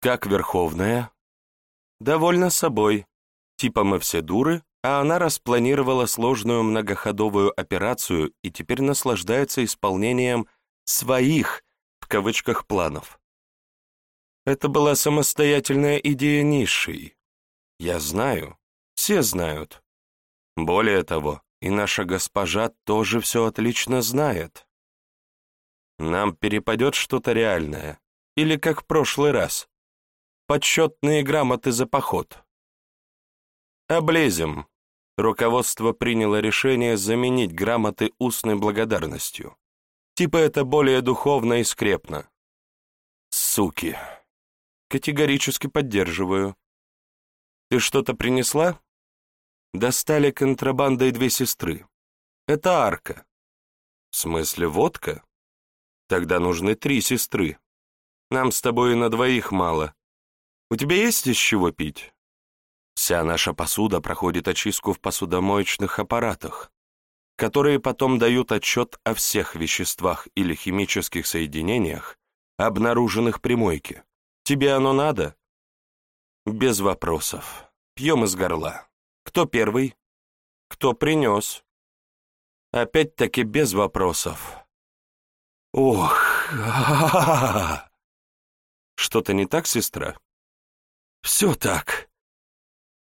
Как Верховная? Довольно собой. Типа мы все дуры, а она распланировала сложную многоходовую операцию и теперь наслаждается исполнением «своих» в кавычках планов. Это была самостоятельная идея низшей. Я знаю, все знают. Более того, и наша госпожа тоже все отлично знает. Нам перепадет что-то реальное, или как в прошлый раз, подсчетные грамоты за поход. Облезем. Руководство приняло решение заменить грамоты устной благодарностью. Типа это более духовно и скрепно. Суки. Категорически поддерживаю. Ты что-то принесла? Достали контрабандой две сестры. Это арка. В смысле водка? Тогда нужны три сестры. Нам с тобой и на двоих мало. У тебя есть из чего пить? Вся наша посуда проходит очистку в посудомоечных аппаратах, которые потом дают отчет о всех веществах или химических соединениях, обнаруженных при мойке. Тебе оно надо? Без вопросов. Пьем из горла. Кто первый? Кто принес? Опять-таки без вопросов. Ох, что-то не так, сестра? Все так.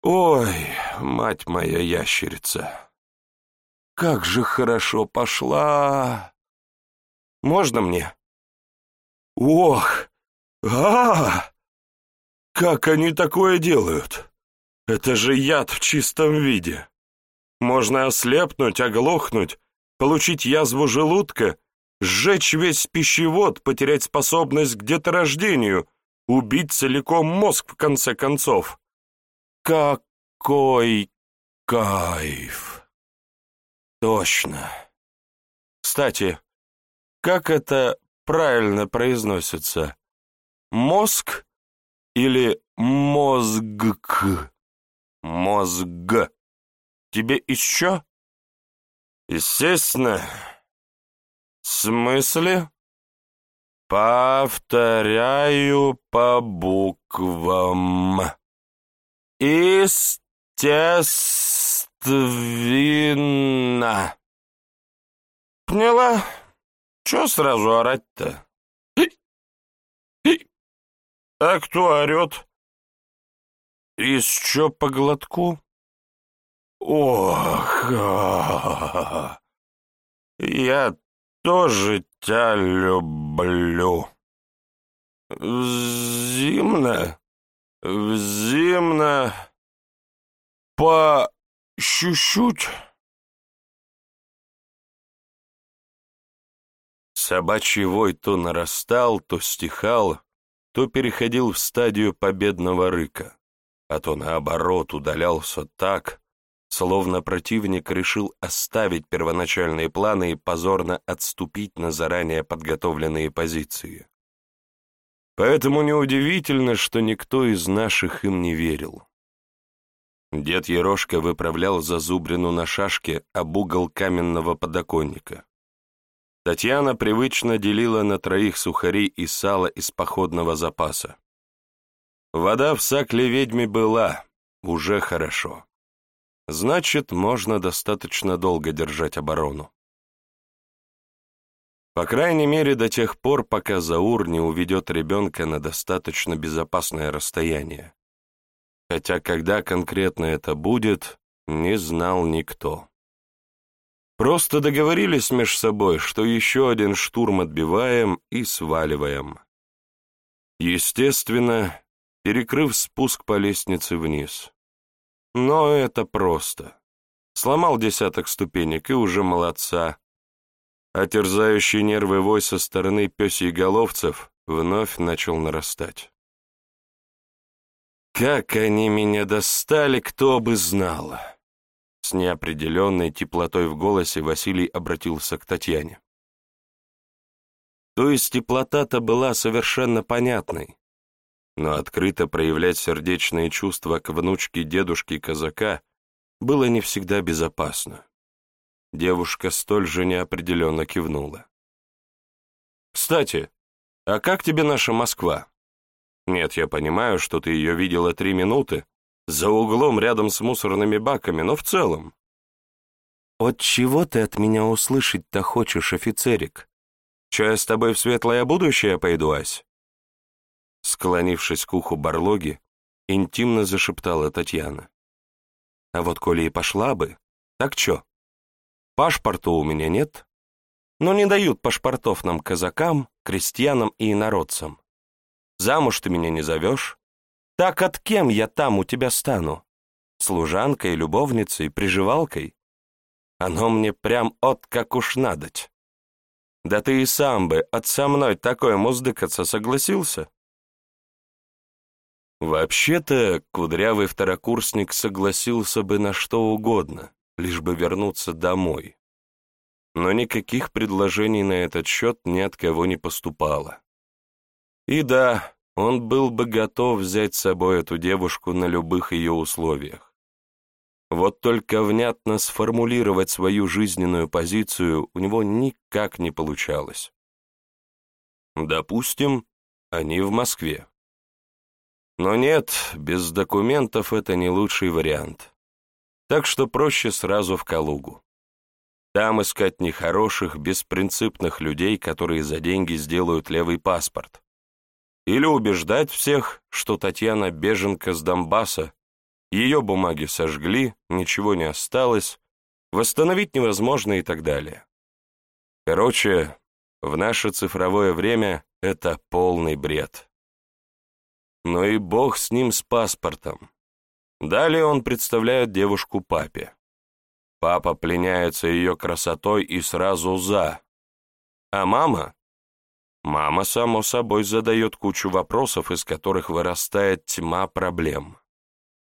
Ой, мать моя ящерица. Как же хорошо пошла. Можно мне? Ох, а, Как они такое делают? Это же яд в чистом виде. Можно ослепнуть, оглохнуть, получить язву желудка сжечь весь пищевод, потерять способность к деторождению, убить целиком мозг в конце концов. Какой кайф! Точно. Кстати, как это правильно произносится? Мозг или мозг? Мозг. Тебе еще? Естественно. «В смысле?» «Повторяю по буквам. Естественно». «Поняла? Чего сразу орать-то?» «А кто орет?» «Еще по глотку?» «Ох, я тоже тебя люблю. Зимно, зимно, по чуть-чуть. Собачий вой то нарастал, то стихал, то переходил в стадию победного рыка, а то, наоборот, удалялся так, словно противник решил оставить первоначальные планы и позорно отступить на заранее подготовленные позиции. Поэтому неудивительно, что никто из наших им не верил. Дед Ерошка выправлял зазубрину на шашке об угол каменного подоконника. Татьяна привычно делила на троих сухарей и сало из походного запаса. Вода в сакле ведьме была, уже хорошо. Значит, можно достаточно долго держать оборону. По крайней мере, до тех пор, пока Заур не уведет ребенка на достаточно безопасное расстояние. Хотя когда конкретно это будет, не знал никто. Просто договорились между собой, что еще один штурм отбиваем и сваливаем. Естественно, перекрыв спуск по лестнице вниз. Но это просто. Сломал десяток ступенек и уже молодца. А терзающий нервы вой со стороны пёсей головцев вновь начал нарастать. «Как они меня достали, кто бы знал!» С неопределенной теплотой в голосе Василий обратился к Татьяне. То есть теплота-то была совершенно понятной но открыто проявлять сердечные чувства к внучке дедушки казака было не всегда безопасно. Девушка столь же неопределенно кивнула. «Кстати, а как тебе наша Москва? Нет, я понимаю, что ты ее видела три минуты, за углом рядом с мусорными баками, но в целом. От чего ты от меня услышать-то хочешь, офицерик? Че я с тобой в светлое будущее пойду, Ась? Склонившись к уху Барлоги, интимно зашептала Татьяна. А вот коли и пошла бы, так чё? Пашпорта у меня нет, но не дают пашпортов нам казакам, крестьянам и инородцам. Замуж ты меня не зовешь? Так от кем я там у тебя стану? Служанкой, любовницей, приживалкой? Оно мне прям от как уж надоть. Да ты и сам бы от со мной такой муздыкаться согласился? Вообще-то, кудрявый второкурсник согласился бы на что угодно, лишь бы вернуться домой. Но никаких предложений на этот счет ни от кого не поступало. И да, он был бы готов взять с собой эту девушку на любых ее условиях. Вот только внятно сформулировать свою жизненную позицию у него никак не получалось. Допустим, они в Москве. Но нет, без документов это не лучший вариант. Так что проще сразу в Калугу. Там искать нехороших, беспринципных людей, которые за деньги сделают левый паспорт. Или убеждать всех, что Татьяна беженка с Донбасса, ее бумаги сожгли, ничего не осталось, восстановить невозможно и так далее. Короче, в наше цифровое время это полный бред. Но и бог с ним с паспортом. Далее он представляет девушку папе. Папа пленяется ее красотой и сразу за. А мама? Мама, само собой, задает кучу вопросов, из которых вырастает тьма проблем.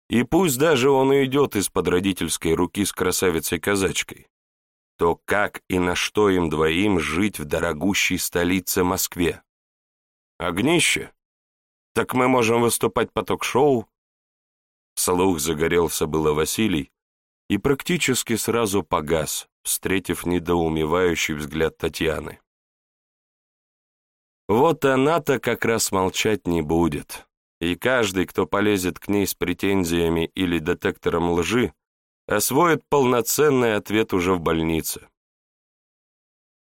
И пусть даже он уйдет из-под родительской руки с красавицей-казачкой, то как и на что им двоим жить в дорогущей столице Москве? Огнище? Так мы можем выступать по ток-шоу? Слух загорелся было Василий и практически сразу погас, встретив недоумевающий взгляд Татьяны. Вот она-то как раз молчать не будет, и каждый, кто полезет к ней с претензиями или детектором лжи, освоит полноценный ответ уже в больнице.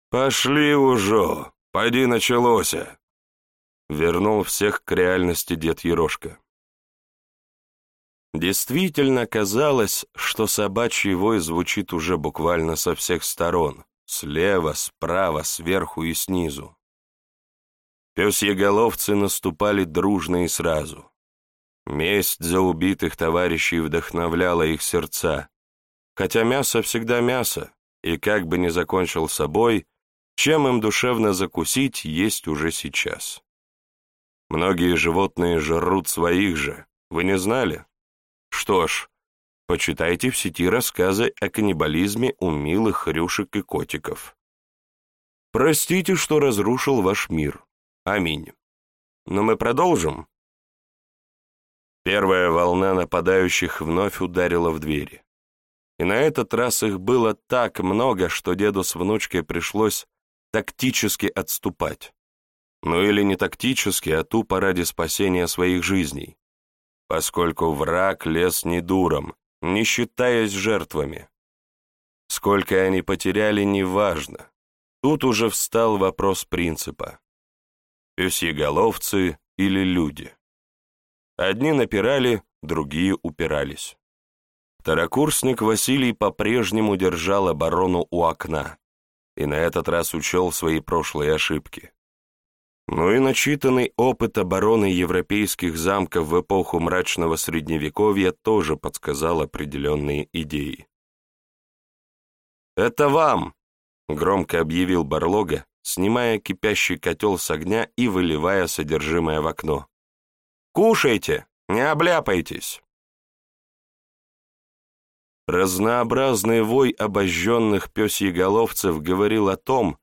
«Пошли уже, пойди началося!» Вернул всех к реальности дед Ерошка. Действительно казалось, что собачий вой звучит уже буквально со всех сторон, слева, справа, сверху и снизу. Пёсьеголовцы наступали дружно и сразу. Месть за убитых товарищей вдохновляла их сердца, хотя мясо всегда мясо, и как бы ни закончил собой, чем им душевно закусить, есть уже сейчас. Многие животные жрут своих же. Вы не знали? Что ж, почитайте в сети рассказы о каннибализме у милых хрюшек и котиков. Простите, что разрушил ваш мир. Аминь. Но мы продолжим. Первая волна нападающих вновь ударила в двери. И на этот раз их было так много, что деду с внучкой пришлось тактически отступать ну или не тактически, а тупо ради спасения своих жизней, поскольку враг лез не дуром, не считаясь жертвами. Сколько они потеряли, неважно. Тут уже встал вопрос принципа. Пёсьеголовцы или люди. Одни напирали, другие упирались. Второкурсник Василий по-прежнему держал оборону у окна и на этот раз учел свои прошлые ошибки. Ну и начитанный опыт обороны европейских замков в эпоху мрачного средневековья тоже подсказал определенные идеи. «Это вам!» — громко объявил Барлога, снимая кипящий котел с огня и выливая содержимое в окно. «Кушайте, не обляпайтесь!» Разнообразный вой обожженных пёсьеголовцев говорил о том,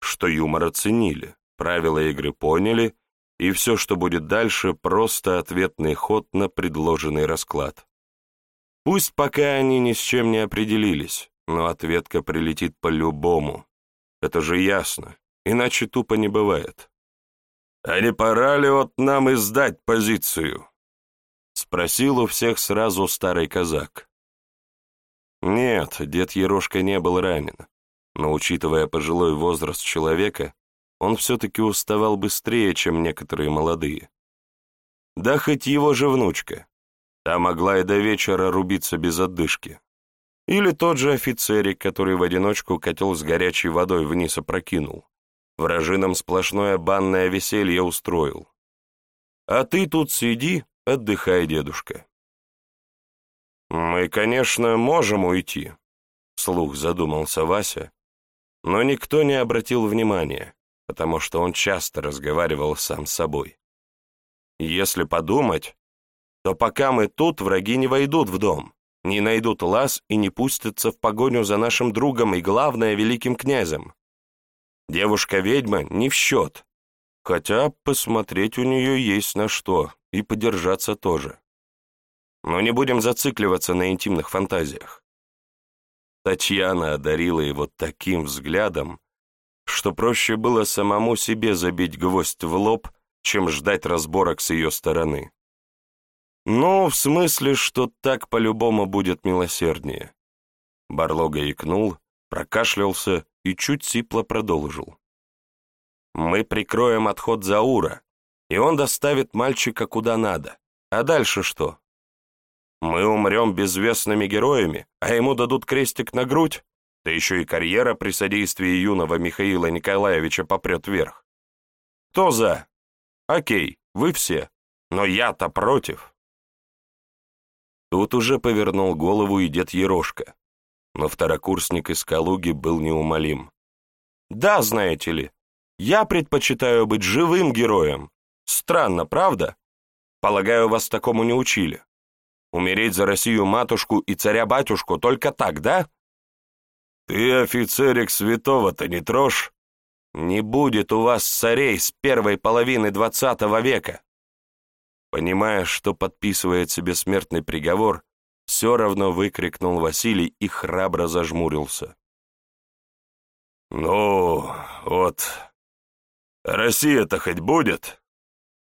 что юмор оценили. Правила игры поняли, и все, что будет дальше, просто ответный ход на предложенный расклад. Пусть пока они ни с чем не определились, но ответка прилетит по-любому. Это же ясно, иначе тупо не бывает. а не пора ли вот нам издать позицию?» Спросил у всех сразу старый казак. Нет, дед Ерошка не был ранен, но, учитывая пожилой возраст человека, он все-таки уставал быстрее, чем некоторые молодые. Да хоть его же внучка. Та могла и до вечера рубиться без отдышки. Или тот же офицерик, который в одиночку котел с горячей водой вниз опрокинул. Вражинам сплошное банное веселье устроил. А ты тут сиди, отдыхай, дедушка. Мы, конечно, можем уйти, слух задумался Вася, но никто не обратил внимания, потому что он часто разговаривал сам с собой. Если подумать, то пока мы тут, враги не войдут в дом, не найдут лаз и не пустятся в погоню за нашим другом и, главное, великим князем. Девушка-ведьма не в счет, хотя посмотреть у нее есть на что, и подержаться тоже. Но не будем зацикливаться на интимных фантазиях. Татьяна одарила его таким взглядом, что проще было самому себе забить гвоздь в лоб, чем ждать разборок с ее стороны. Ну, в смысле, что так по-любому будет милосерднее. Барлога икнул, прокашлялся и чуть сипло продолжил. Мы прикроем отход Заура, и он доставит мальчика куда надо. А дальше что? Мы умрем безвестными героями, а ему дадут крестик на грудь, да еще и карьера при содействии юного Михаила Николаевича попрет вверх. Кто за? Окей, вы все, но я-то против. Тут уже повернул голову и дед Ерошка, но второкурсник из Калуги был неумолим. «Да, знаете ли, я предпочитаю быть живым героем. Странно, правда? Полагаю, вас такому не учили. Умереть за Россию-матушку и царя-батюшку только так, да?» «Ты, офицерик святого-то не трожь?» «Не будет у вас царей с первой половины двадцатого века. Понимая, что подписывает себе смертный приговор, все равно выкрикнул Василий и храбро зажмурился. «Ну, вот, Россия-то хоть будет?»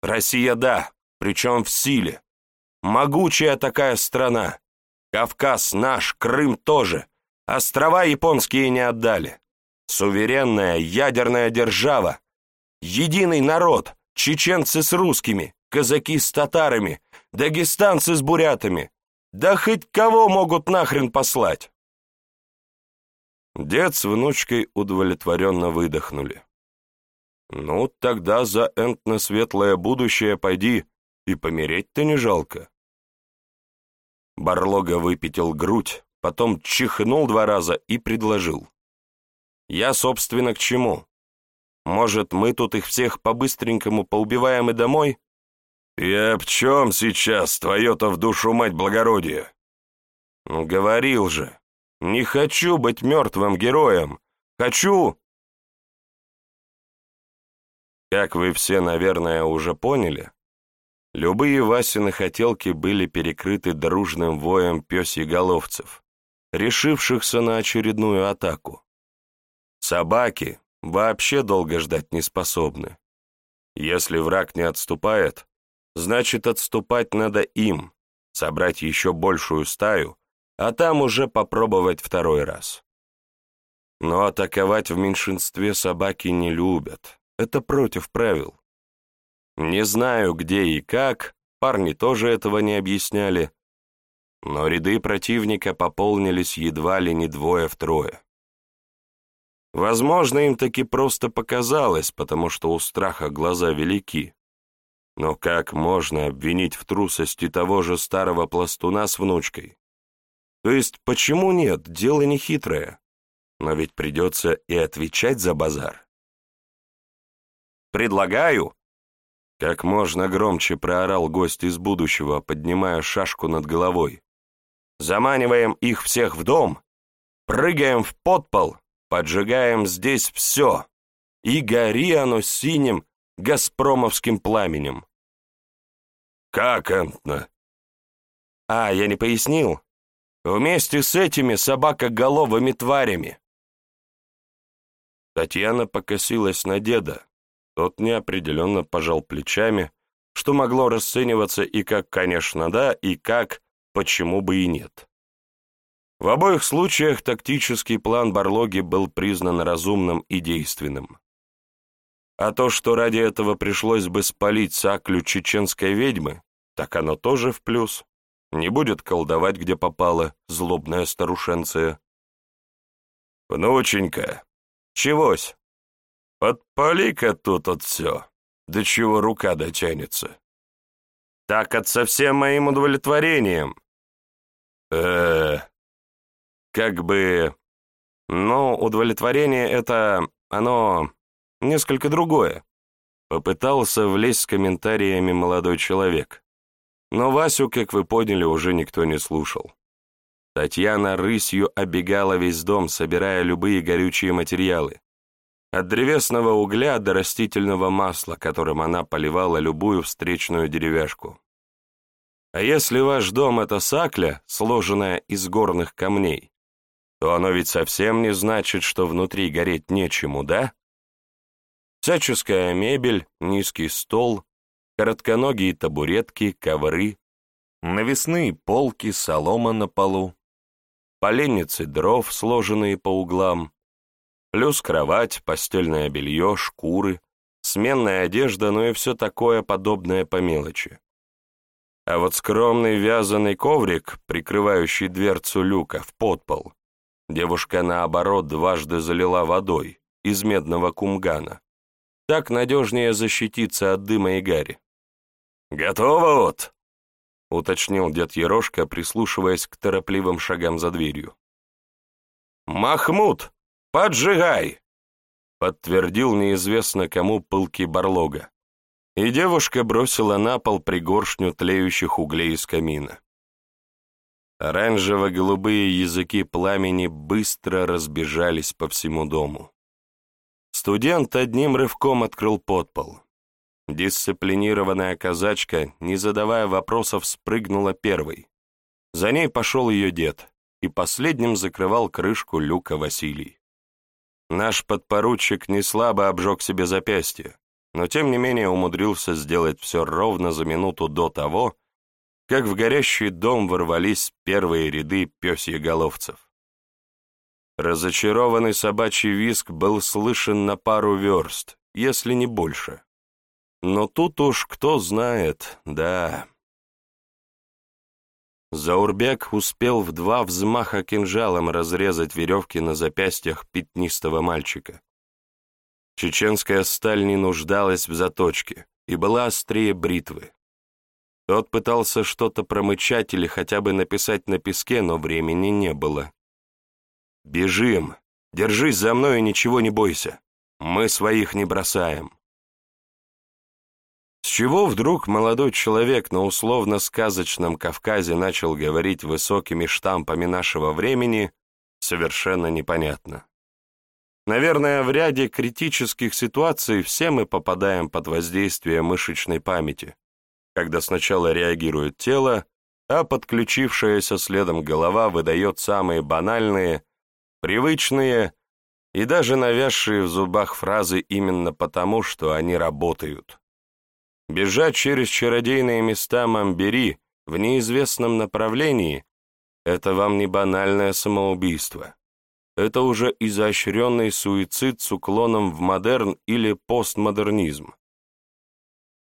«Россия, да, причем в силе. Могучая такая страна. Кавказ наш, Крым тоже. Острова японские не отдали. Суверенная ядерная держава. Единый народ, чеченцы с русскими, казаки с татарами, дагестанцы с бурятами. Да хоть кого могут нахрен послать!» Дед с внучкой удовлетворенно выдохнули. «Ну, тогда за энтно светлое будущее пойди, и помереть-то не жалко». Барлога выпятил грудь, потом чихнул два раза и предложил. «Я, собственно, к чему? Может, мы тут их всех по-быстренькому поубиваем и домой?» «Я об чем сейчас, твое-то в душу мать благородие?» «Ну, говорил же, не хочу быть мертвым героем. Хочу...» Как вы все, наверное, уже поняли, любые Васины хотелки были перекрыты дружным воем пёсьеголовцев, решившихся на очередную атаку. Собаки вообще долго ждать не способны. Если враг не отступает, Значит, отступать надо им, собрать еще большую стаю, а там уже попробовать второй раз. Но атаковать в меньшинстве собаки не любят. Это против правил. Не знаю, где и как, парни тоже этого не объясняли, но ряды противника пополнились едва ли не двое-втрое. Возможно, им таки просто показалось, потому что у страха глаза велики. Но как можно обвинить в трусости того же старого пластуна с внучкой? То есть, почему нет, дело не хитрое, но ведь придется и отвечать за базар. «Предлагаю!» Как можно громче проорал гость из будущего, поднимая шашку над головой. «Заманиваем их всех в дом, прыгаем в подпол, поджигаем здесь все, и гори оно синим газпромовским пламенем. «Как, Энтна?» «А, я не пояснил. Вместе с этими собакоголовыми тварями». Татьяна покосилась на деда. Тот неопределенно пожал плечами, что могло расцениваться и как «конечно да», и как «почему бы и нет». В обоих случаях тактический план Барлоги был признан разумным и действенным. А то, что ради этого пришлось бы спалить саклю чеченской ведьмы, так оно тоже в плюс. Не будет колдовать, где попало, злобная старушенция. «Внученька, чегось? Подпали-ка тут от все, до чего рука дотянется». «Так от со всем моим удовлетворением». э как бы... Но удовлетворение это... оно... несколько другое. Попытался влезть с комментариями молодой человек. Но Васю, как вы поняли, уже никто не слушал. Татьяна рысью оббегала весь дом, собирая любые горючие материалы. От древесного угля до растительного масла, которым она поливала любую встречную деревяшку. А если ваш дом — это сакля, сложенная из горных камней, то оно ведь совсем не значит, что внутри гореть нечему, да? Всяческая мебель, низкий стол, коротконогие табуретки, ковры, навесные полки, солома на полу, поленницы дров, сложенные по углам, плюс кровать, постельное белье, шкуры, сменная одежда, ну и все такое подобное по мелочи. А вот скромный вязаный коврик, прикрывающий дверцу люка в подпол, девушка, наоборот, дважды залила водой из медного кумгана. Так надежнее защититься от дыма и гари. «Готово вот!» — уточнил дед Ерошка, прислушиваясь к торопливым шагам за дверью. «Махмуд, поджигай!» — подтвердил неизвестно кому пылкий барлога. И девушка бросила на пол пригоршню тлеющих углей из камина. Оранжево-голубые языки пламени быстро разбежались по всему дому. Студент одним рывком открыл подпол. Дисциплинированная казачка, не задавая вопросов, спрыгнула первой. За ней пошел ее дед, и последним закрывал крышку люка Василий. Наш подпоручик не слабо обжег себе запястье, но тем не менее умудрился сделать все ровно за минуту до того, как в горящий дом ворвались первые ряды пёсьеголовцев. Разочарованный собачий виск был слышен на пару верст, если не больше. Но тут уж кто знает, да. Заурбек успел в два взмаха кинжалом разрезать веревки на запястьях пятнистого мальчика. Чеченская сталь не нуждалась в заточке и была острее бритвы. Тот пытался что-то промычать или хотя бы написать на песке, но времени не было. «Бежим! Держись за мной и ничего не бойся! Мы своих не бросаем!» С чего вдруг молодой человек на условно-сказочном Кавказе начал говорить высокими штампами нашего времени, совершенно непонятно. Наверное, в ряде критических ситуаций все мы попадаем под воздействие мышечной памяти, когда сначала реагирует тело, а подключившаяся следом голова выдает самые банальные, привычные и даже навязшие в зубах фразы именно потому, что они работают. Бежать через чародейные места Мамбери в неизвестном направлении — это вам не банальное самоубийство. Это уже изощренный суицид с уклоном в модерн или постмодернизм.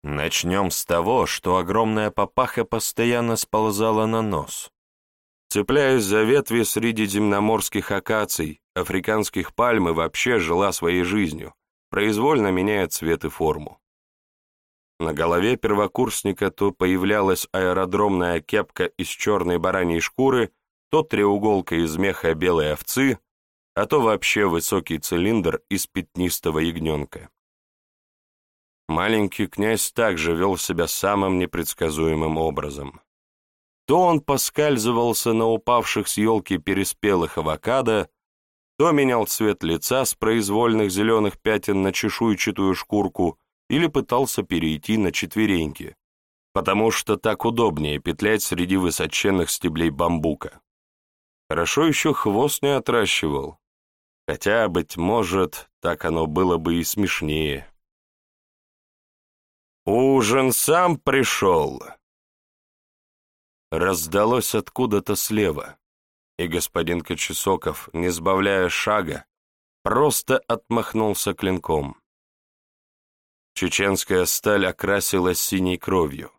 Начнем с того, что огромная папаха постоянно сползала на нос. Цепляясь за ветви среди земноморских акаций, африканских пальм и вообще жила своей жизнью, произвольно меняя цвет и форму. На голове первокурсника то появлялась аэродромная кепка из черной бараньей шкуры, то треуголка из меха белой овцы, а то вообще высокий цилиндр из пятнистого ягненка. Маленький князь также вел себя самым непредсказуемым образом. То он поскальзывался на упавших с елки переспелых авокадо, то менял цвет лица с произвольных зеленых пятен на чешуйчатую шкурку, или пытался перейти на четвереньки, потому что так удобнее петлять среди высоченных стеблей бамбука. Хорошо еще хвост не отращивал, хотя, быть может, так оно было бы и смешнее. Ужин сам пришел!» Раздалось откуда-то слева, и господин Кочесоков, не сбавляя шага, просто отмахнулся клинком. Чеченская сталь окрасилась синей кровью.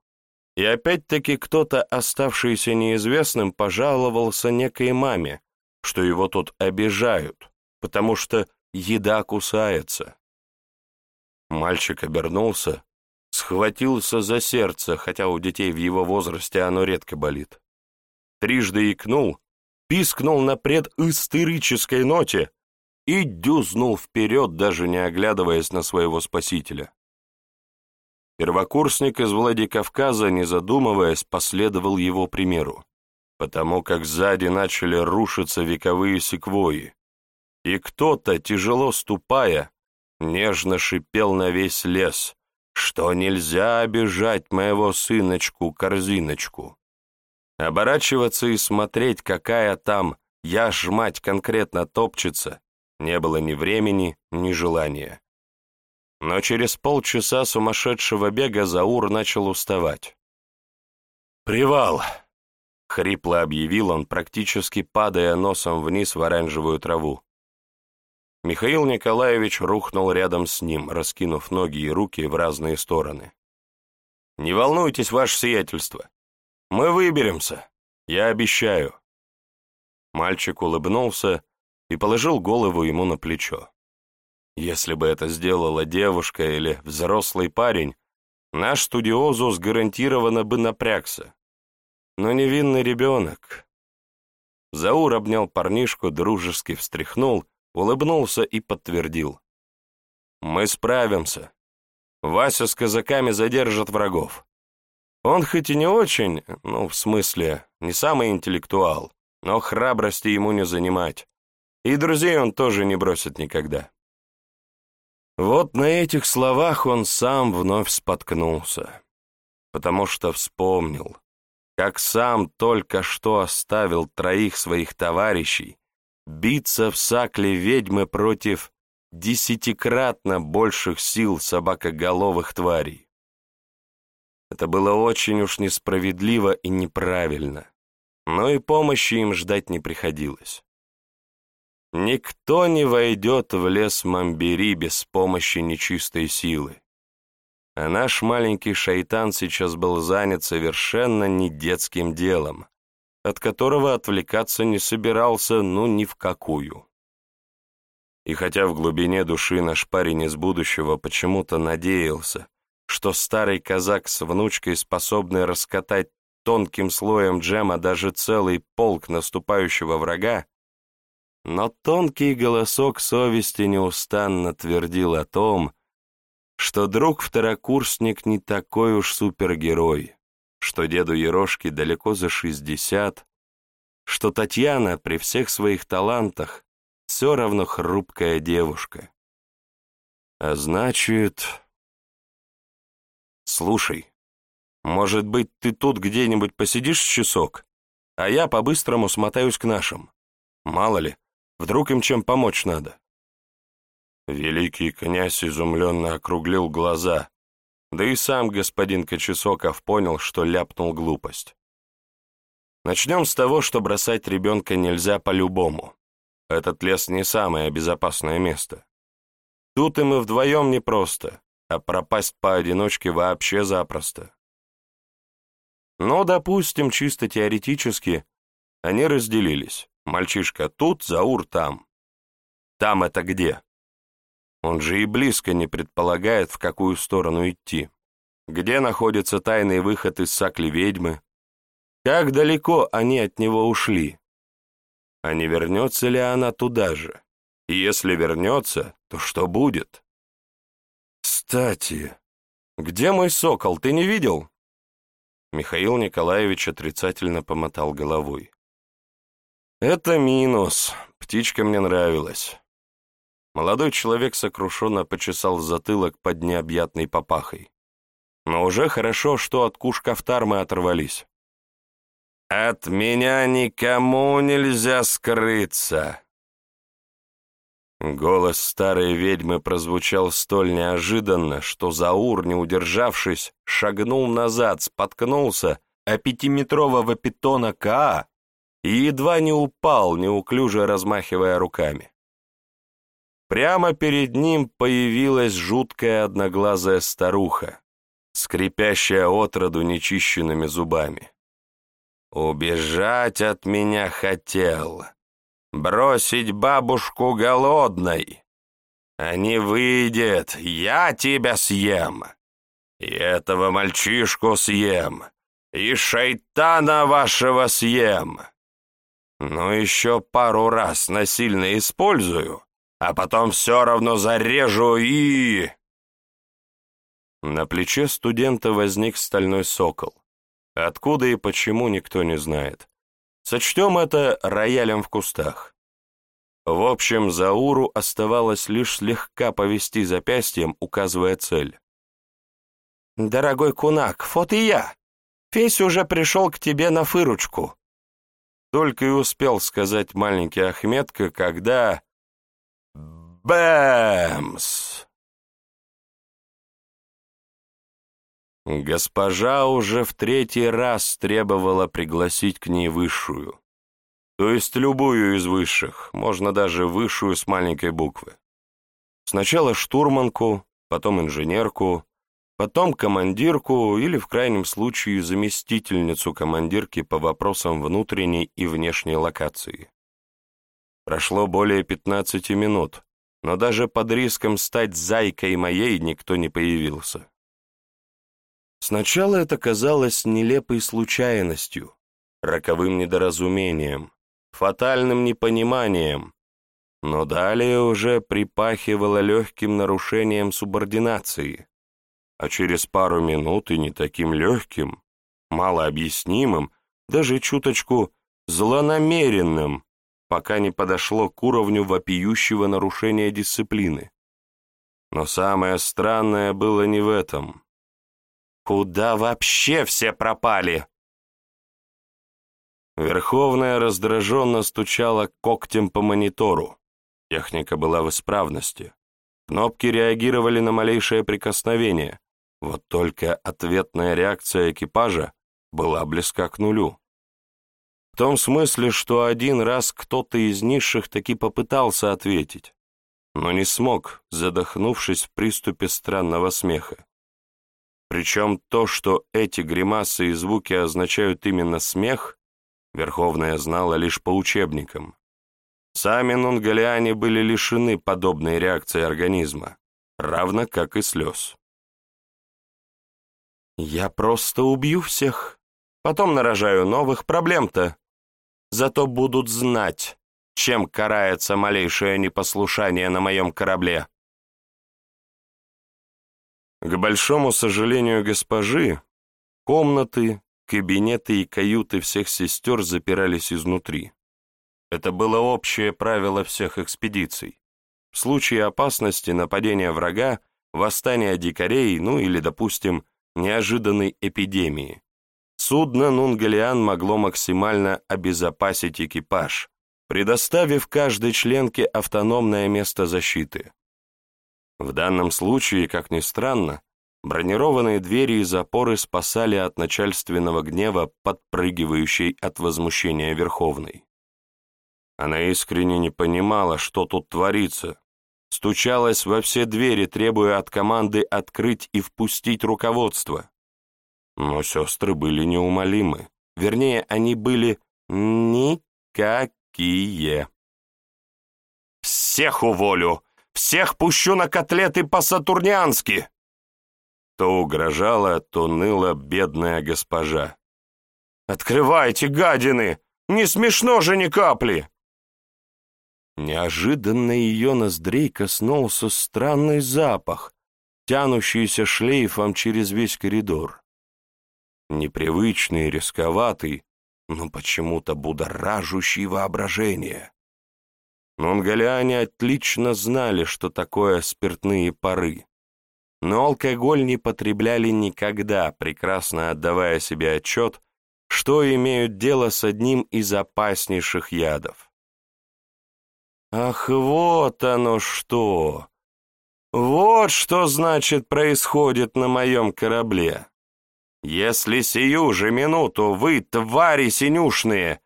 И опять-таки кто-то, оставшийся неизвестным, пожаловался некой маме, что его тут обижают, потому что еда кусается. Мальчик обернулся, схватился за сердце, хотя у детей в его возрасте оно редко болит. Трижды икнул, пискнул на предыстерической ноте и дюзнул вперед, даже не оглядываясь на своего спасителя. Первокурсник из Владикавказа, не задумываясь, последовал его примеру, потому как сзади начали рушиться вековые секвои, и кто-то, тяжело ступая, нежно шипел на весь лес, что нельзя обижать моего сыночку-корзиночку. Оборачиваться и смотреть, какая там, я ж мать конкретно топчется, не было ни времени, ни желания. Но через полчаса сумасшедшего бега Заур начал уставать. «Привал!» — хрипло объявил он, практически падая носом вниз в оранжевую траву. Михаил Николаевич рухнул рядом с ним, раскинув ноги и руки в разные стороны. «Не волнуйтесь, ваше сиятельство. Мы выберемся, я обещаю». Мальчик улыбнулся и положил голову ему на плечо. Если бы это сделала девушка или взрослый парень, наш студиозус гарантированно бы напрягся. Но невинный ребенок. Заур обнял парнишку, дружески встряхнул, улыбнулся и подтвердил. «Мы справимся. Вася с казаками задержат врагов. Он хоть и не очень, ну, в смысле, не самый интеллектуал, но храбрости ему не занимать. И друзей он тоже не бросит никогда. Вот на этих словах он сам вновь споткнулся, потому что вспомнил, как сам только что оставил троих своих товарищей биться в сакле ведьмы против десятикратно больших сил собакоголовых тварей. Это было очень уж несправедливо и неправильно, но и помощи им ждать не приходилось. Никто не войдет в лес Мамбери без помощи нечистой силы. А наш маленький шайтан сейчас был занят совершенно не детским делом, от которого отвлекаться не собирался ну ни в какую. И хотя в глубине души наш парень из будущего почему-то надеялся, что старый казак с внучкой способны раскатать тонким слоем джема даже целый полк наступающего врага, но тонкий голосок совести неустанно твердил о том, что друг-второкурсник не такой уж супергерой, что деду Ерошке далеко за шестьдесят, что Татьяна при всех своих талантах все равно хрупкая девушка. А значит... Слушай, может быть, ты тут где-нибудь посидишь часок, а я по-быстрому смотаюсь к нашим. Мало ли, Вдруг им чем помочь надо?» Великий князь изумленно округлил глаза, да и сам господин Кочесоков понял, что ляпнул глупость. Начнем с того, что бросать ребенка нельзя по-любому. Этот лес не самое безопасное место. Тут им и вдвоем непросто, а пропасть поодиночке вообще запросто. Но, допустим, чисто теоретически, они разделились. Мальчишка тут, Заур там. Там это где? Он же и близко не предполагает, в какую сторону идти. Где находится тайный выход из сакли ведьмы? Как далеко они от него ушли? А не вернется ли она туда же? И если вернется, то что будет? Кстати, где мой сокол, ты не видел? Михаил Николаевич отрицательно помотал головой. Это минус. Птичка мне нравилась. Молодой человек сокрушенно почесал затылок под необъятной попахой. Но уже хорошо, что от куш-кафтар мы оторвались. «От меня никому нельзя скрыться!» Голос старой ведьмы прозвучал столь неожиданно, что Заур, не удержавшись, шагнул назад, споткнулся, а пятиметрового питона Каа и едва не упал, неуклюже размахивая руками. Прямо перед ним появилась жуткая одноглазая старуха, скрипящая отроду нечищенными зубами. «Убежать от меня хотел, бросить бабушку голодной. А не выйдет, я тебя съем, и этого мальчишку съем, и шайтана вашего съем. Но еще пару раз насильно использую, а потом все равно зарежу и...» На плече студента возник стальной сокол. Откуда и почему, никто не знает. Сочтем это роялем в кустах. В общем, Зауру оставалось лишь слегка повести запястьем, указывая цель. «Дорогой кунак, вот и я. Фесь уже пришел к тебе на фыручку». Только и успел сказать маленький Ахметка, когда... Бэмс! Госпожа уже в третий раз требовала пригласить к ней высшую. То есть любую из высших, можно даже высшую с маленькой буквы. Сначала штурманку, потом инженерку, потом командирку или, в крайнем случае, заместительницу командирки по вопросам внутренней и внешней локации. Прошло более 15 минут, но даже под риском стать зайкой моей никто не появился. Сначала это казалось нелепой случайностью, роковым недоразумением, фатальным непониманием, но далее уже припахивало легким нарушением субординации, а через пару минут и не таким легким, малообъяснимым, даже чуточку злонамеренным, пока не подошло к уровню вопиющего нарушения дисциплины. Но самое странное было не в этом. Куда вообще все пропали? Верховная раздраженно стучала когтем по монитору. Техника была в исправности. Кнопки реагировали на малейшее прикосновение. Вот только ответная реакция экипажа была близка к нулю. В том смысле, что один раз кто-то из низших таки попытался ответить, но не смог, задохнувшись в приступе странного смеха. Причем то, что эти гримасы и звуки означают именно смех, Верховная знала лишь по учебникам. Сами нунгалиане были лишены подобной реакции организма, равно как и слез. «Я просто убью всех, потом нарожаю новых проблем-то. Зато будут знать, чем карается малейшее непослушание на моем корабле», к большому сожалению госпожи, комнаты, кабинеты и каюты всех сестер запирались изнутри. Это было общее правило всех экспедиций. В случае опасности нападения врага, восстания дикарей, ну или, допустим, неожиданной эпидемии, судно Нунгалиан могло максимально обезопасить экипаж, предоставив каждой членке автономное место защиты. В данном случае, как ни странно, бронированные двери и запоры спасали от начальственного гнева, подпрыгивающей от возмущения Верховной. Она искренне не понимала, что тут творится, стучалась во все двери, требуя от команды открыть и впустить руководство. Но сестры были неумолимы, вернее, они были никакие. «Всех уволю!» Всех пущу на котлеты по-сатурниански!» То угрожала, то ныла бедная госпожа. «Открывайте, гадины! Не смешно же ни капли!» Неожиданно ее ноздрей коснулся странный запах, тянущийся шлейфом через весь коридор. Непривычный, рисковатый, но почему-то будоражущий воображение. Монголиане отлично знали, что такое спиртные пары. Но алкоголь не потребляли никогда, прекрасно отдавая себе отчет, что имеют дело с одним из опаснейших ядов. Ах, вот оно что! Вот что значит происходит на моем корабле. Если сию же минуту вы, твари синюшные,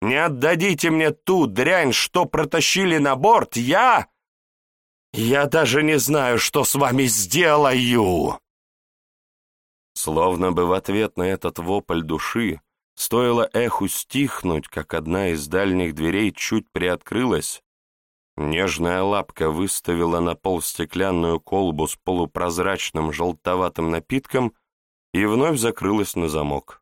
не отдадите мне ту дрянь, что протащили на борт, я... Я даже не знаю, что с вами сделаю!» Словно бы в ответ на этот вопль души, стоило эху стихнуть, как одна из дальних дверей чуть приоткрылась, Нежная лапка выставила на пол стеклянную колбу с полупрозрачным желтоватым напитком и вновь закрылась на замок.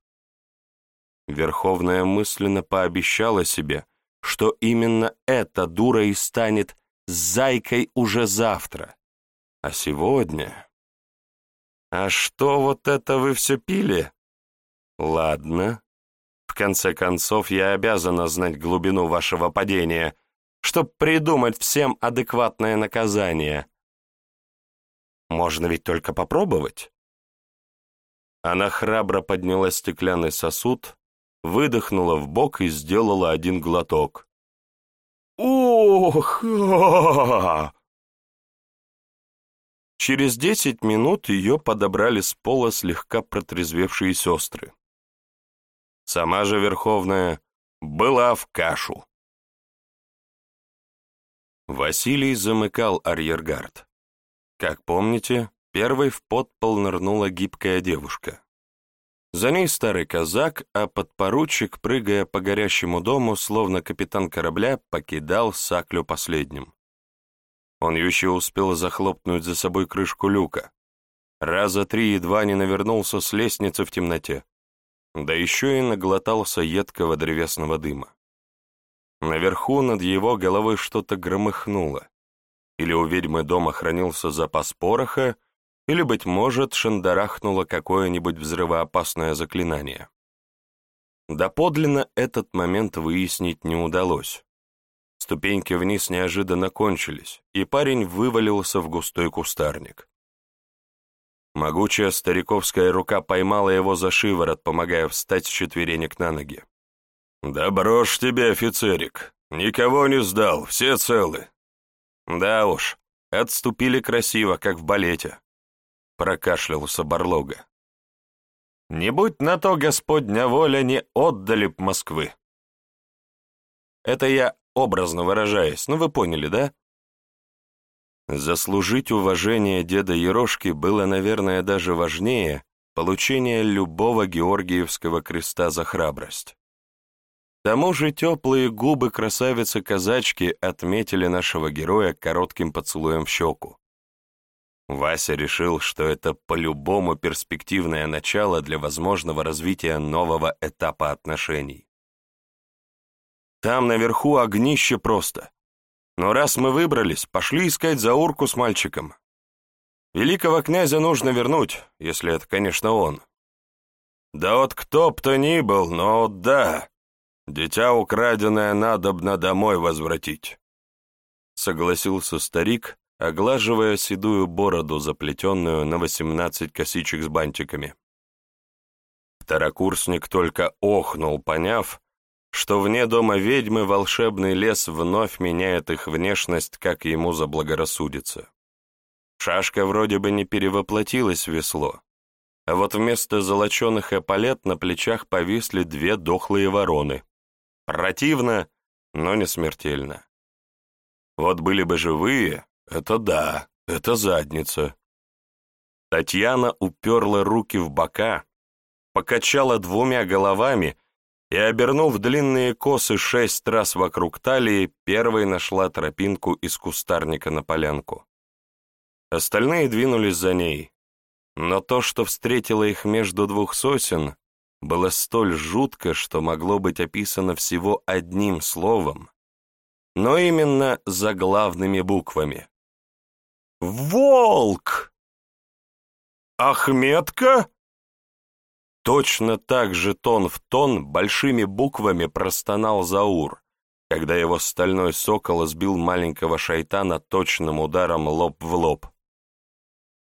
Верховная мысленно пообещала себе, что именно эта дура и станет зайкой уже завтра. А сегодня... А что вот это вы все пили? Ладно. В конце концов, я обязана знать глубину вашего падения — чтобы придумать всем адекватное наказание. Можно ведь только попробовать. Она храбро подняла стеклянный сосуд, выдохнула в бок и сделала один глоток. Ох! Через десять минут ее подобрали с пола слегка протрезвевшие сестры. Сама же Верховная была в кашу. Василий замыкал арьергард. Как помните, первой в подпол нырнула гибкая девушка. За ней старый казак, а подпоручик, прыгая по горящему дому, словно капитан корабля, покидал Саклю последним. Он еще успел захлопнуть за собой крышку люка. Раза три едва не навернулся с лестницы в темноте. Да еще и наглотался едкого древесного дыма. Наверху над его головой что-то громыхнуло. Или у ведьмы дома хранился запас пороха, или, быть может, шандарахнуло какое-нибудь взрывоопасное заклинание. Доподлинно этот момент выяснить не удалось. Ступеньки вниз неожиданно кончились, и парень вывалился в густой кустарник. Могучая стариковская рука поймала его за шиворот, помогая встать с четверенек на ноги. «Да брошь тебе, офицерик! Никого не сдал, все целы!» «Да уж, отступили красиво, как в балете», — прокашлялся Барлога. «Не будь на то Господня воля, не отдали б Москвы». Это я образно выражаясь, ну вы поняли, да? Заслужить уважение деда Ерошки было, наверное, даже важнее получения любого Георгиевского креста за храбрость тому же теплые губы красавицы-казачки отметили нашего героя коротким поцелуем в щеку. Вася решил, что это по-любому перспективное начало для возможного развития нового этапа отношений. Там наверху огнище просто. Но раз мы выбрались, пошли искать заурку с мальчиком. Великого князя нужно вернуть, если это, конечно, он. Да вот кто б то ни был, но да, Дитя украденное надобно домой возвратить. Согласился старик, оглаживая седую бороду, заплетенную на восемнадцать косичек с бантиками. Второкурсник только охнул, поняв, что вне дома ведьмы волшебный лес вновь меняет их внешность, как ему заблагорассудится. Шашка вроде бы не перевоплотилась в весло, а вот вместо золоченых эполет на плечах повисли две дохлые вороны. Противно, но не смертельно. Вот были бы живые, это да, это задница. Татьяна уперла руки в бока, покачала двумя головами и, обернув длинные косы шесть раз вокруг талии, первой нашла тропинку из кустарника на полянку. Остальные двинулись за ней, но то, что встретило их между двух сосен, было столь жутко, что могло быть описано всего одним словом, но именно заглавными буквами. «Волк!» «Ахметка?» Точно так же тон в тон большими буквами простонал Заур, когда его стальной сокол сбил маленького шайтана точным ударом лоб в лоб.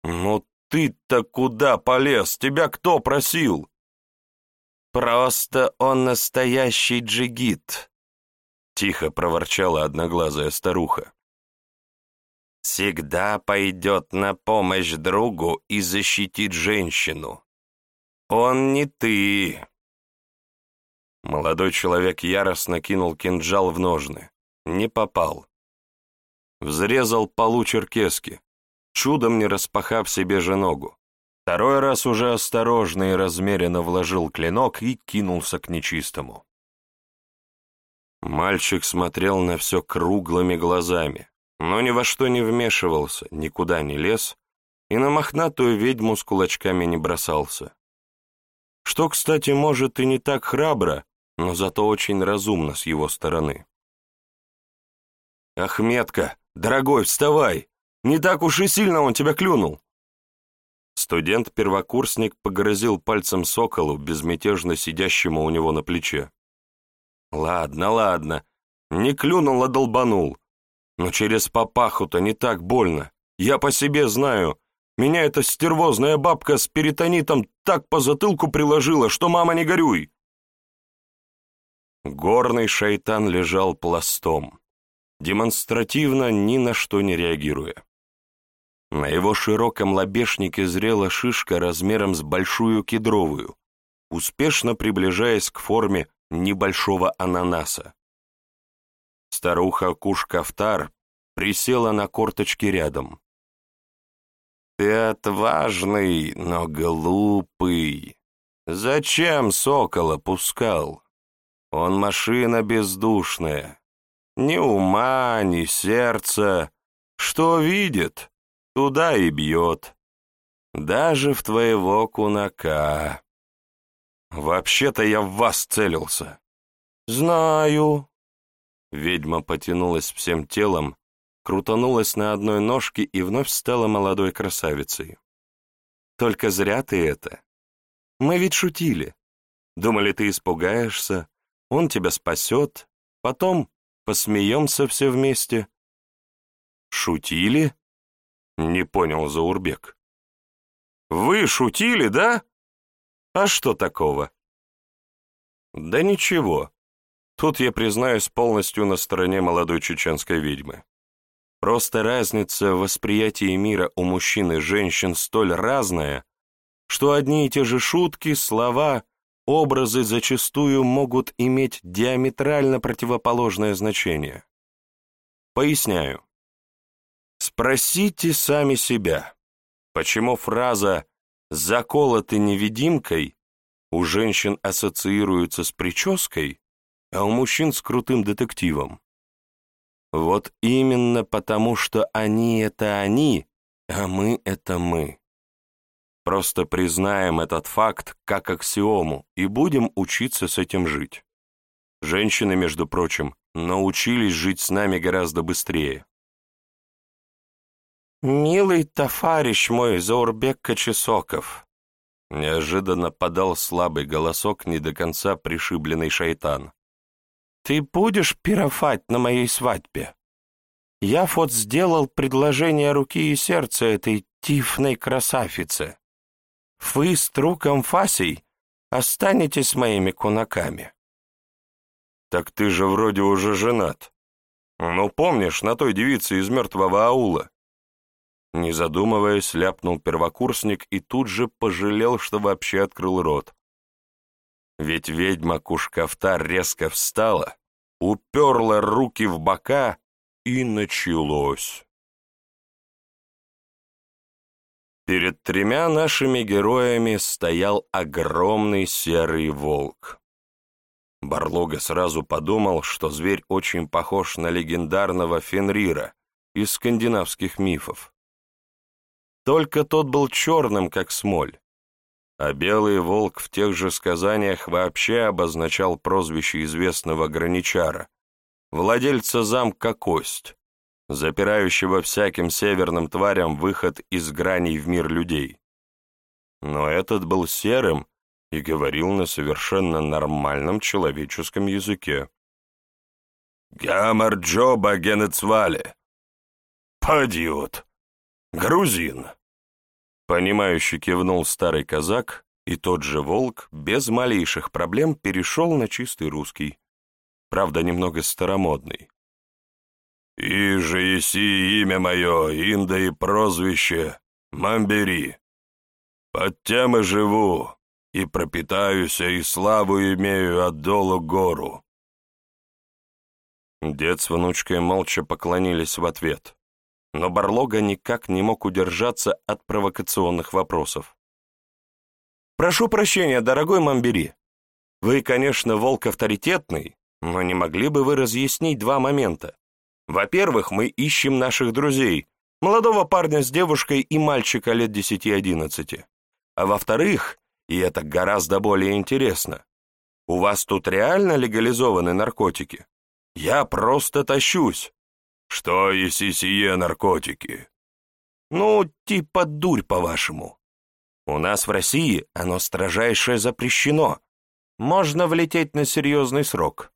«Ну ты-то куда полез? Тебя кто просил?» Просто он настоящий джигит. тихо проворчала одноглазая старуха. «Всегда пойдет на помощь другу и защитит женщину. Он не ты!» Молодой человек яростно кинул кинжал в ножны. Не попал. Взрезал полу черкески, чудом не распахав себе же ногу. Второй раз уже осторожно и размеренно вложил клинок и кинулся к нечистому. Мальчик смотрел на все круглыми глазами, но ни во что не вмешивался, никуда не лез и на мохнатую ведьму с кулачками не бросался. Что, кстати, может и не так храбро, но зато очень разумно с его стороны. «Ахметка, дорогой, вставай! Не так уж и сильно он тебя клюнул!» Студент-первокурсник погрозил пальцем соколу, безмятежно сидящему у него на плече. «Ладно, ладно, не клюнул, а долбанул. Но через папаху-то не так больно. Я по себе знаю. Меня эта стервозная бабка с перитонитом так по затылку приложила, что мама не горюй!» Горный шайтан лежал пластом, демонстративно ни на что не реагируя. На его широком лобешнике зрела шишка размером с большую кедровую, успешно приближаясь к форме небольшого ананаса. Старуха Кушкафтар присела на корточки рядом. «Ты отважный, но глупый. Зачем сокола пускал? Он машина бездушная. Ни ума, ни сердца. Что видит, туда и бьет. Даже в твоего кунака. Вообще-то я в вас целился. Знаю. Ведьма потянулась всем телом, крутанулась на одной ножке и вновь стала молодой красавицей. Только зря ты это. Мы ведь шутили. Думали, ты испугаешься, он тебя спасет, потом посмеемся все вместе. Шутили? Не понял Заурбек. Вы шутили, да? А что такого? Да ничего. Тут я признаюсь полностью на стороне молодой чеченской ведьмы. Просто разница в восприятии мира у мужчин и женщин столь разная, что одни и те же шутки, слова, образы зачастую могут иметь диаметрально противоположное значение. Поясняю. Спросите сами себя, почему фраза «заколоты невидимкой» у женщин ассоциируется с прической, а у мужчин с крутым детективом. Вот именно потому, что они — это они, а мы — это мы. Просто признаем этот факт как аксиому и будем учиться с этим жить. Женщины, между прочим, научились жить с нами гораздо быстрее. «Милый товарищ мой, Заурбек Кочесоков!» Неожиданно подал слабый голосок не до конца пришибленный шайтан. «Ты будешь пирофать на моей свадьбе? Я вот сделал предложение руки и сердца этой тифной красавице. Вы с труком Фасей останетесь моими кунаками». «Так ты же вроде уже женат. Ну, помнишь, на той девице из мертвого аула?» Не задумываясь, ляпнул первокурсник и тут же пожалел, что вообще открыл рот. Ведь ведьма Кушкафта резко встала, уперла руки в бока, и началось. Перед тремя нашими героями стоял огромный серый волк. Барлога сразу подумал, что зверь очень похож на легендарного Фенрира из скандинавских мифов. Только тот был черным, как смоль. А белый волк в тех же сказаниях вообще обозначал прозвище известного граничара, владельца замка Кость, запирающего всяким северным тварям выход из граней в мир людей. Но этот был серым и говорил на совершенно нормальном человеческом языке. «Гамар Джоба Генецвале!» «Падиот! Грузин!» Понимающе кивнул старый казак, и тот же волк без малейших проблем перешел на чистый русский. правда, немного старомодный. «И же еси имя мое, Инда и прозвище Мамбери. Под тем и живу, и пропитаюсь, и славу имею от долу гору». Дед с внучкой молча поклонились в ответ, но Барлога никак не мог удержаться от провокационных вопросов. «Прошу прощения, дорогой Мамбери. Вы, конечно, волк авторитетный, но не могли бы вы разъяснить два момента? Во-первых, мы ищем наших друзей, молодого парня с девушкой и мальчика лет 10-11. А во-вторых, и это гораздо более интересно, у вас тут реально легализованы наркотики? Я просто тащусь. Что если сие наркотики? Ну, типа дурь, по-вашему. У нас в России оно строжайше запрещено. Можно влететь на серьезный срок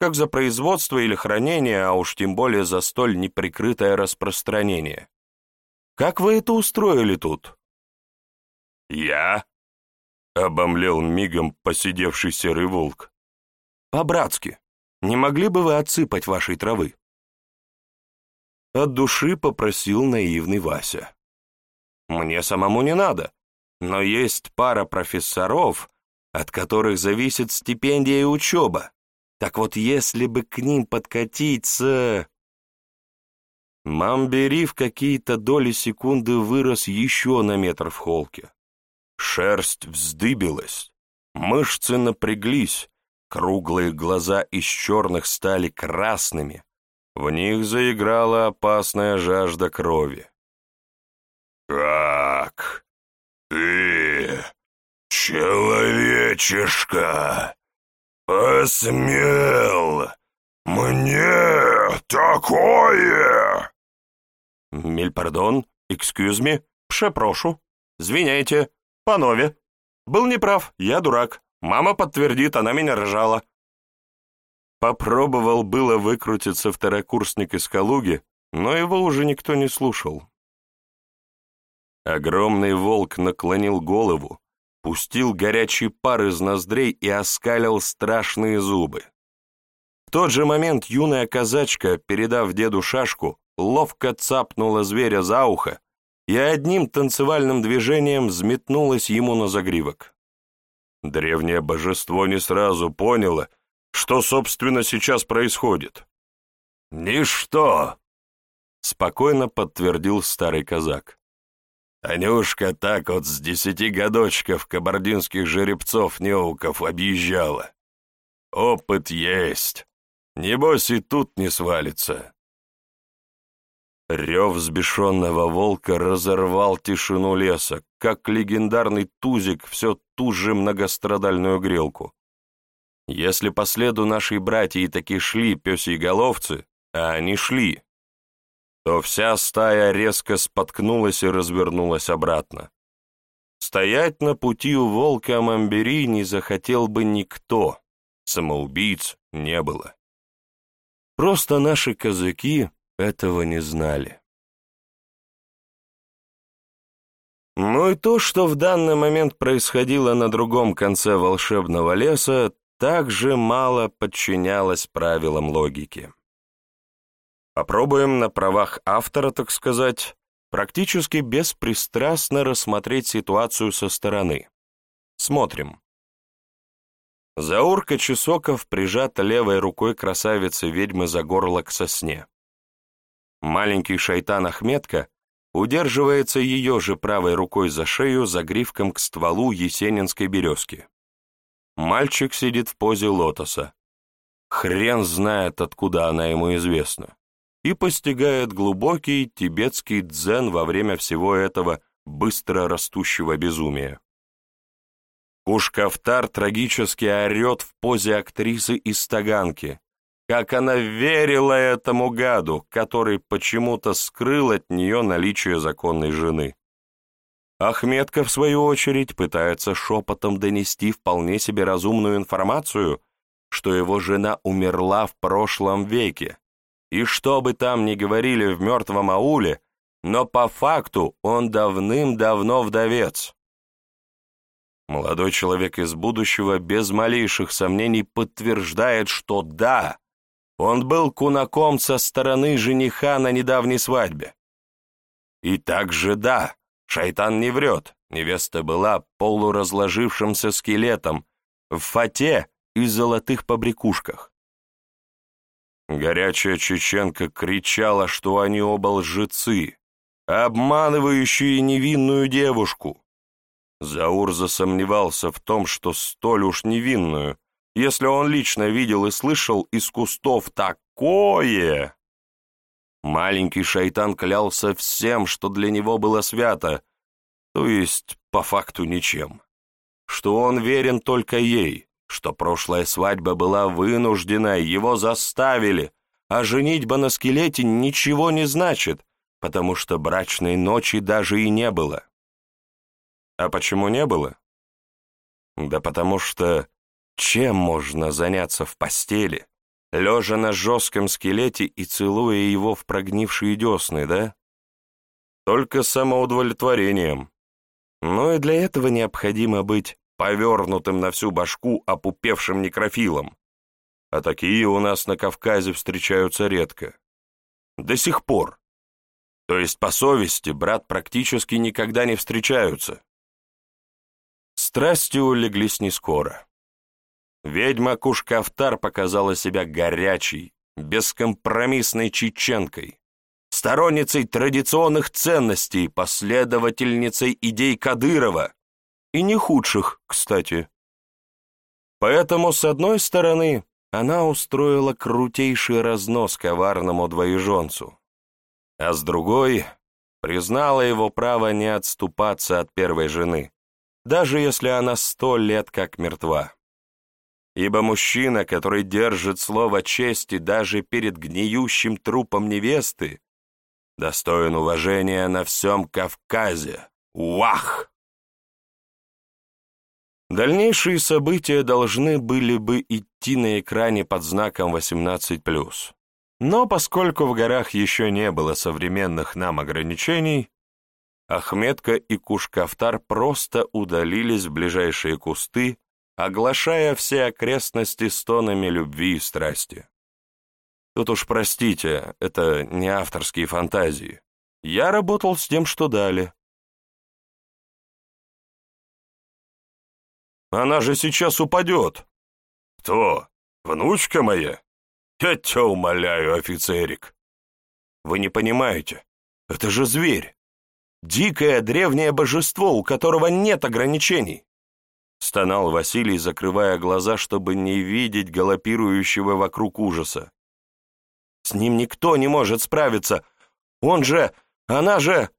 как за производство или хранение, а уж тем более за столь неприкрытое распространение. Как вы это устроили тут? Я? Обомлел мигом посидевший серый волк. По-братски. Не могли бы вы отсыпать вашей травы? От души попросил наивный Вася. Мне самому не надо, но есть пара профессоров, от которых зависит стипендия и учеба. Так вот, если бы к ним подкатиться... Мамбери в какие-то доли секунды вырос еще на метр в холке. Шерсть вздыбилась, мышцы напряглись, круглые глаза из черных стали красными, в них заиграла опасная жажда крови. «Как? Ты, человечишка, «Посмел! Мне такое!» «Мильпардон, экскюз ми, пшепрошу, звиняйте, панове. Был неправ, я дурак. Мама подтвердит, она меня рожала». Попробовал было выкрутиться второкурсник из Калуги, но его уже никто не слушал. Огромный волк наклонил голову, пустил горячий пар из ноздрей и оскалил страшные зубы. В тот же момент юная казачка, передав деду шашку, ловко цапнула зверя за ухо и одним танцевальным движением взметнулась ему на загривок. Древнее божество не сразу поняло, что, собственно, сейчас происходит. «Ничто!» — спокойно подтвердил старый казак. Анюшка так вот с десяти годочков кабардинских жеребцов-неуков объезжала. Опыт есть. Небось и тут не свалится. Рев взбешенного волка разорвал тишину леса, как легендарный тузик все ту же многострадальную грелку. Если по следу нашей братьи таки шли пёсьи головцы, а они шли, то вся стая резко споткнулась и развернулась обратно. Стоять на пути у волка Мамбери не захотел бы никто, самоубийц не было. Просто наши казаки этого не знали. Ну и то, что в данный момент происходило на другом конце волшебного леса, также мало подчинялось правилам логики. Попробуем на правах автора, так сказать, практически беспристрастно рассмотреть ситуацию со стороны. Смотрим. Заурка Чесоков прижата левой рукой красавицы-ведьмы за горло к сосне. Маленький шайтан Ахметка удерживается ее же правой рукой за шею за гривком к стволу есенинской березки. Мальчик сидит в позе лотоса. Хрен знает, откуда она ему известна и постигает глубокий тибетский дзен во время всего этого быстро растущего безумия. Кушкафтар трагически орет в позе актрисы из Таганки, как она верила этому гаду, который почему-то скрыл от нее наличие законной жены. Ахметка, в свою очередь, пытается шепотом донести вполне себе разумную информацию, что его жена умерла в прошлом веке, и что бы там ни говорили в мертвом ауле, но по факту он давным-давно вдовец. Молодой человек из будущего без малейших сомнений подтверждает, что да, он был кунаком со стороны жениха на недавней свадьбе. И также да, шайтан не врет, невеста была полуразложившимся скелетом в фате и золотых побрякушках. Горячая чеченка кричала, что они оба лжецы, обманывающие невинную девушку. Заур засомневался в том, что столь уж невинную, если он лично видел и слышал из кустов такое. Маленький шайтан клялся всем, что для него было свято, то есть по факту ничем, что он верен только ей, что прошлая свадьба была вынужденной, его заставили, а женитьба на скелете ничего не значит, потому что брачной ночи даже и не было. А почему не было? Да потому что чем можно заняться в постели, лежа на жестком скелете и целуя его в прогнившие десны, да? Только самоудовлетворением. Но и для этого необходимо быть повернутым на всю башку опупевшим некрофилом. А такие у нас на Кавказе встречаются редко. До сих пор. То есть, по совести, брат практически никогда не встречаются. Страсти улеглись не скоро. Ведьма Кушкафтар показала себя горячей, бескомпромиссной чеченкой, сторонницей традиционных ценностей, последовательницей идей Кадырова, и не худших, кстати. Поэтому, с одной стороны, она устроила крутейший разнос коварному двоеженцу, а с другой признала его право не отступаться от первой жены, даже если она сто лет как мертва. Ибо мужчина, который держит слово чести даже перед гниющим трупом невесты, достоин уважения на всем Кавказе. Уах! Дальнейшие события должны были бы идти на экране под знаком 18+. Но поскольку в горах еще не было современных нам ограничений, Ахметка и Кушкафтар просто удалились в ближайшие кусты оглашая все окрестности стонами любви и страсти. Тут уж простите, это не авторские фантазии. Я работал с тем, что дали. Она же сейчас упадет. Кто? Внучка моя? Я тебя умоляю, офицерик. Вы не понимаете. Это же зверь. Дикое древнее божество, у которого нет ограничений. Стонал Василий, закрывая глаза, чтобы не видеть галопирующего вокруг ужаса. «С ним никто не может справиться! Он же... Она же...»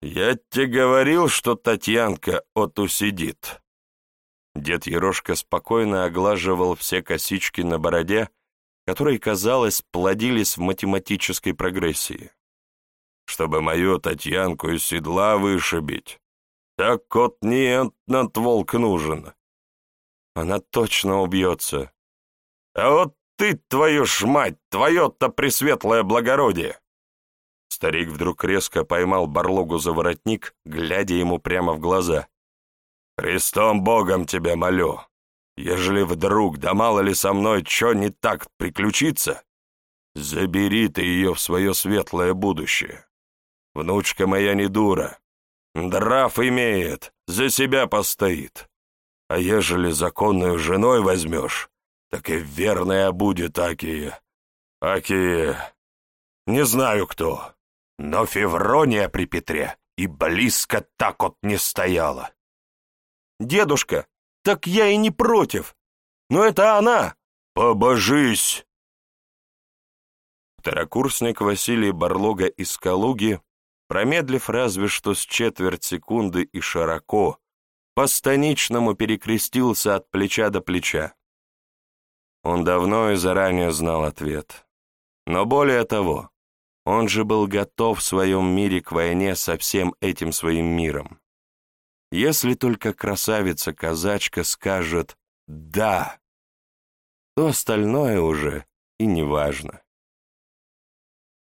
«Я тебе говорил, что Татьянка отусидит». Дед Ерошка спокойно оглаживал все косички на бороде, которые, казалось, плодились в математической прогрессии. «Чтобы мою Татьянку из седла вышибить, так кот нет, над волк нужен. Она точно убьется. А вот ты, твою ж мать, твое-то пресветлое благородие!» Старик вдруг резко поймал Барлогу за воротник, глядя ему прямо в глаза. «Христом Богом тебя молю, ежели вдруг, да мало ли со мной, что не так приключится, забери ты ее в свое светлое будущее. Внучка моя не дура, Нрав имеет, за себя постоит. А ежели законную женой возьмешь, так и верная будет Акия. Акия... Не знаю кто, но Феврония при Петре и близко так вот не стояла. Дедушка, так я и не против. Но это она. Побожись! Второкурсник Василий Барлога из Калуги промедлив разве что с четверть секунды и широко, по станичному перекрестился от плеча до плеча. Он давно и заранее знал ответ. Но более того, он же был готов в своем мире к войне со всем этим своим миром. Если только красавица-казачка скажет «да», то остальное уже и не важно.